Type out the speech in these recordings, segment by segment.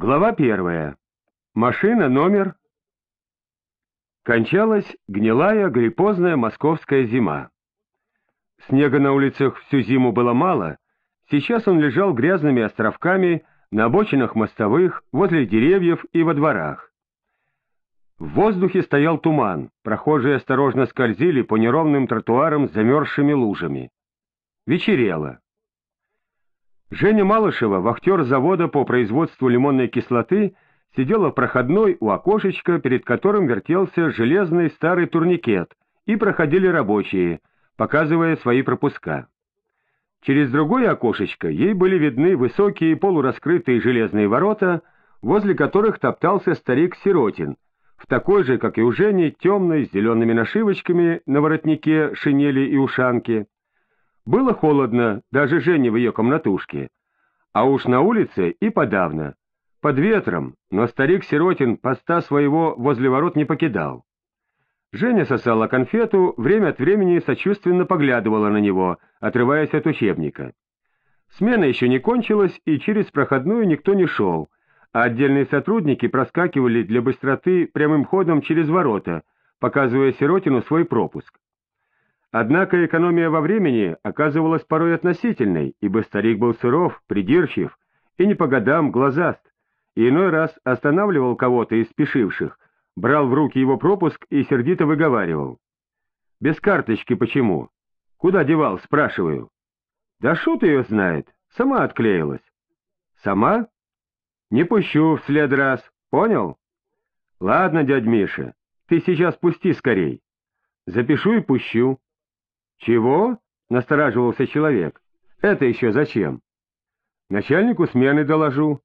Глава первая. Машина номер... Кончалась гнилая гриппозная московская зима. Снега на улицах всю зиму было мало, сейчас он лежал грязными островками на обочинах мостовых, возле деревьев и во дворах. В воздухе стоял туман, прохожие осторожно скользили по неровным тротуарам с замерзшими лужами. Вечерело. Женя Малышева, вахтер завода по производству лимонной кислоты, сидела в проходной у окошечка, перед которым вертелся железный старый турникет, и проходили рабочие, показывая свои пропуска. Через другое окошечко ей были видны высокие полураскрытые железные ворота, возле которых топтался старик Сиротин, в такой же, как и у Жени, темной, с зелеными нашивочками на воротнике, шинели и ушанке. Было холодно, даже Жене в ее комнатушке. А уж на улице и подавно. Под ветром, но старик Сиротин поста своего возле ворот не покидал. Женя сосала конфету, время от времени сочувственно поглядывала на него, отрываясь от учебника. Смена еще не кончилась, и через проходную никто не шел, а отдельные сотрудники проскакивали для быстроты прямым ходом через ворота, показывая Сиротину свой пропуск. Однако экономия во времени оказывалась порой относительной, ибо старик был суров, придирчив и не по годам глазаст, и иной раз останавливал кого-то из спешивших, брал в руки его пропуск и сердито выговаривал. «Без карточки почему? Куда девал?» — спрашиваю. «Да шут ее знает, сама отклеилась». «Сама?» «Не пущу в след раз, понял?» «Ладно, дядь Миша, ты сейчас пусти скорей. Запишу и пущу». «Чего?» — настораживался человек. «Это еще зачем?» «Начальнику смены доложу».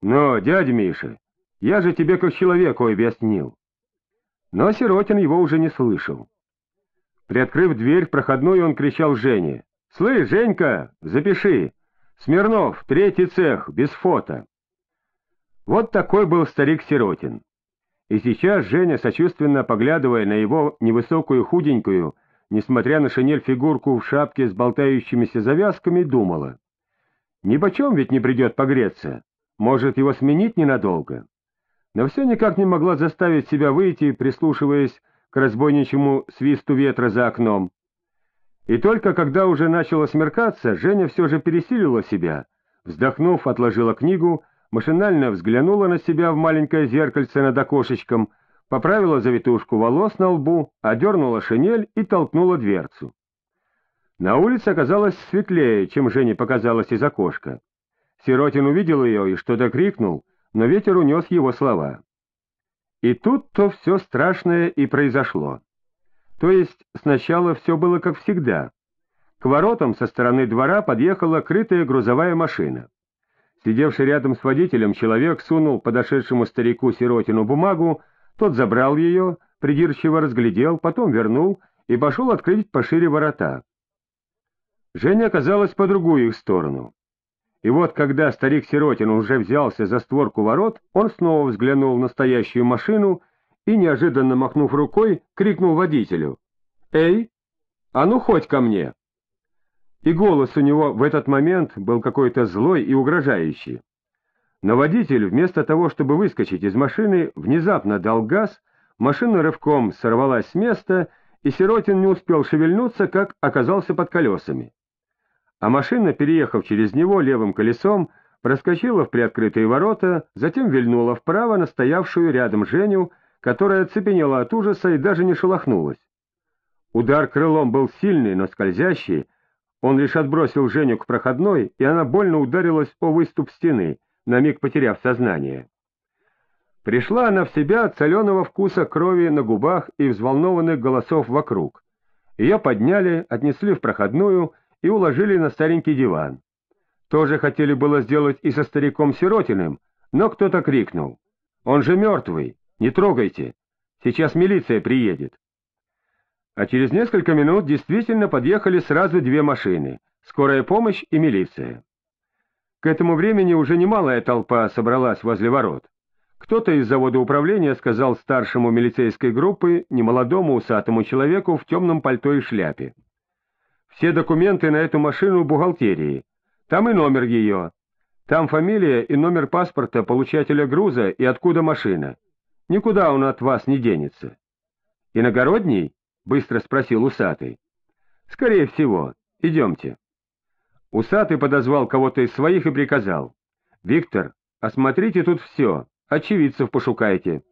«Но, дядя Миша, я же тебе как человеку объяснил». Но Сиротин его уже не слышал. Приоткрыв дверь проходную, он кричал Жене. «Слышь, Женька, запиши! Смирнов, третий цех, без фото!» Вот такой был старик Сиротин. И сейчас Женя, сочувственно поглядывая на его невысокую худенькую, несмотря на шинель фигурку в шапке с болтающимися завязками, думала. Нипочем ведь не придет погреться, может его сменить ненадолго. Но все никак не могла заставить себя выйти, прислушиваясь к разбойничьему свисту ветра за окном. И только когда уже начало смеркаться, Женя все же пересилила себя, вздохнув, отложила книгу, машинально взглянула на себя в маленькое зеркальце над окошечком — поправила завитушку волос на лбу, одернула шинель и толкнула дверцу. На улице оказалось светлее, чем Жене показалось из окошка. Сиротин увидел ее и что-то крикнул, но ветер унес его слова. И тут-то все страшное и произошло. То есть сначала все было как всегда. К воротам со стороны двора подъехала крытая грузовая машина. Сидевший рядом с водителем человек сунул подошедшему старику Сиротину бумагу, тот забрал ее, придирчиво разглядел, потом вернул и пошел открыть пошире ворота. Женя оказалась по другую их сторону. И вот, когда старик Сиротин уже взялся за створку ворот, он снова взглянул на стоящую машину и, неожиданно махнув рукой, крикнул водителю. «Эй, а ну хоть ко мне!» И голос у него в этот момент был какой-то злой и угрожающий. Но водитель, вместо того, чтобы выскочить из машины, внезапно дал газ, машина рывком сорвалась с места, и Сиротин не успел шевельнуться, как оказался под колесами. А машина, переехав через него левым колесом, проскочила в приоткрытые ворота, затем вильнула вправо на стоявшую рядом Женю, которая цепенела от ужаса и даже не шелохнулась. Удар крылом был сильный, но скользящий, он лишь отбросил Женю к проходной, и она больно ударилась о выступ стены — на миг потеряв сознание. Пришла она в себя от соленого вкуса крови на губах и взволнованных голосов вокруг. Ее подняли, отнесли в проходную и уложили на старенький диван. Тоже хотели было сделать и со стариком Сиротиным, но кто-то крикнул. «Он же мертвый! Не трогайте! Сейчас милиция приедет!» А через несколько минут действительно подъехали сразу две машины — скорая помощь и милиция. К этому времени уже немалая толпа собралась возле ворот. Кто-то из завода управления сказал старшему милицейской группы, немолодому усатому человеку в темном пальто и шляпе. «Все документы на эту машину в бухгалтерии. Там и номер ее. Там фамилия и номер паспорта получателя груза и откуда машина. Никуда он от вас не денется. Иногородний? — быстро спросил усатый. — Скорее всего. Идемте. Усатый подозвал кого-то из своих и приказал. — Виктор, осмотрите тут все, очевидцев пошукайте.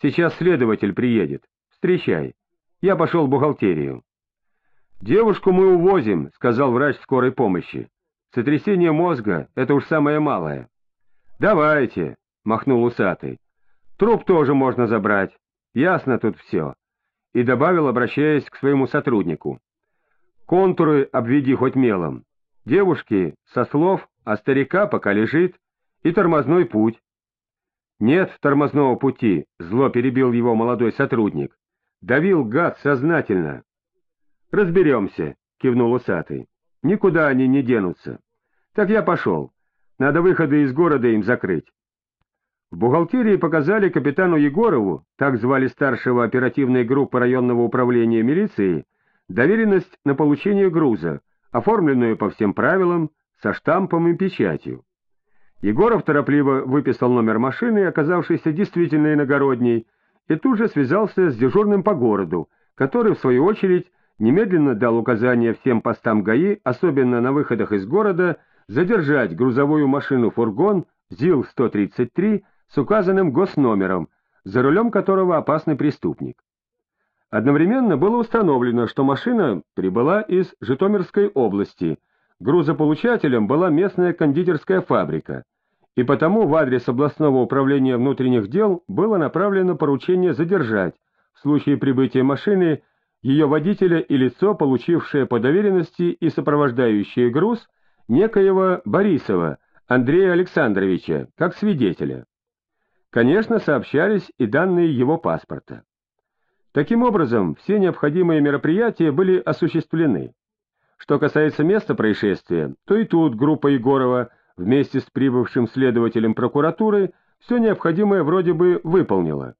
Сейчас следователь приедет. Встречай. Я пошел в бухгалтерию. — Девушку мы увозим, — сказал врач скорой помощи. Сотрясение мозга — это уж самое малое. — Давайте, — махнул усатый. — Труп тоже можно забрать. Ясно тут все. И добавил, обращаясь к своему сотруднику. Контуры обведи хоть мелом. Девушки со слов, а старика пока лежит, и тормозной путь. Нет тормозного пути, зло перебил его молодой сотрудник. Давил гад сознательно. Разберемся, кивнул усатый. Никуда они не денутся. Так я пошел. Надо выходы из города им закрыть. В бухгалтерии показали капитану Егорову, так звали старшего оперативной группы районного управления милиции, доверенность на получение груза, оформленную по всем правилам, со штампом и печатью. Егоров торопливо выписал номер машины, оказавшейся действительно иногородней, и тут же связался с дежурным по городу, который, в свою очередь, немедленно дал указание всем постам ГАИ, особенно на выходах из города, задержать грузовую машину-фургон ЗИЛ-133 с указанным госномером, за рулем которого опасный преступник. Одновременно было установлено, что машина прибыла из Житомирской области, грузополучателем была местная кондитерская фабрика, и потому в адрес областного управления внутренних дел было направлено поручение задержать в случае прибытия машины ее водителя и лицо, получившее по доверенности и сопровождающее груз, некоего Борисова Андрея Александровича, как свидетеля. Конечно, сообщались и данные его паспорта. Таким образом, все необходимые мероприятия были осуществлены. Что касается места происшествия, то и тут группа Егорова вместе с прибывшим следователем прокуратуры все необходимое вроде бы выполнила.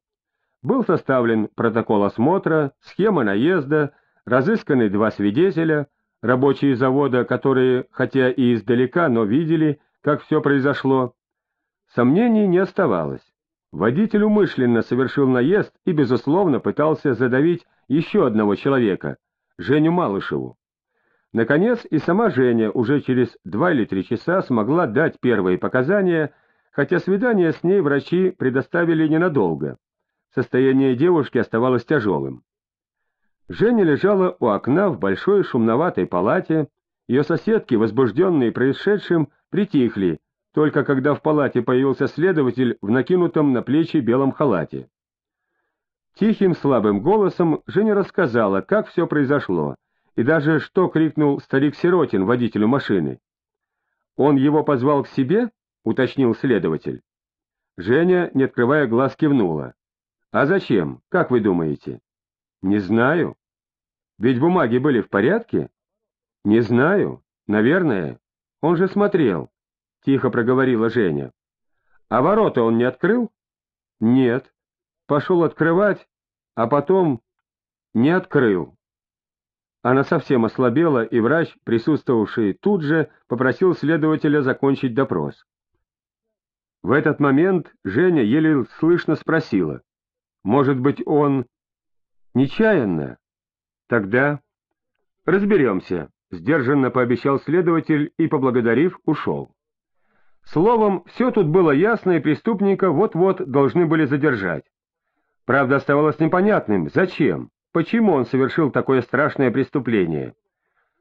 Был составлен протокол осмотра, схема наезда, разысканы два свидетеля, рабочие завода, которые, хотя и издалека, но видели, как все произошло. Сомнений не оставалось. Водитель умышленно совершил наезд и, безусловно, пытался задавить еще одного человека, Женю Малышеву. Наконец, и сама Женя уже через два или три часа смогла дать первые показания, хотя свидание с ней врачи предоставили ненадолго. Состояние девушки оставалось тяжелым. Женя лежала у окна в большой шумноватой палате, ее соседки, возбужденные происшедшим, притихли, только когда в палате появился следователь в накинутом на плечи белом халате. Тихим слабым голосом Женя рассказала, как все произошло, и даже что крикнул старик Сиротин водителю машины. «Он его позвал к себе?» — уточнил следователь. Женя, не открывая глаз, кивнула. А зачем, как вы думаете? Не знаю. Ведь бумаги были в порядке? Не знаю. Наверное. Он же смотрел. Тихо проговорила Женя. А ворота он не открыл? Нет. Пошел открывать, а потом не открыл. Она совсем ослабела, и врач, присутствовавший тут же, попросил следователя закончить допрос. В этот момент Женя еле слышно спросила. Может быть, он... Нечаянно? Тогда... Разберемся, — сдержанно пообещал следователь и, поблагодарив, ушел. Словом, все тут было ясно, и преступника вот-вот должны были задержать. Правда, оставалось непонятным, зачем, почему он совершил такое страшное преступление.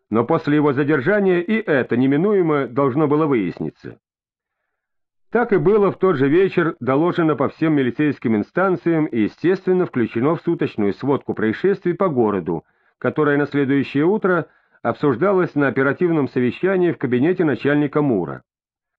Но после его задержания и это неминуемо должно было выясниться. Так и было в тот же вечер доложено по всем милицейским инстанциям и, естественно, включено в суточную сводку происшествий по городу, которая на следующее утро обсуждалась на оперативном совещании в кабинете начальника МУРа.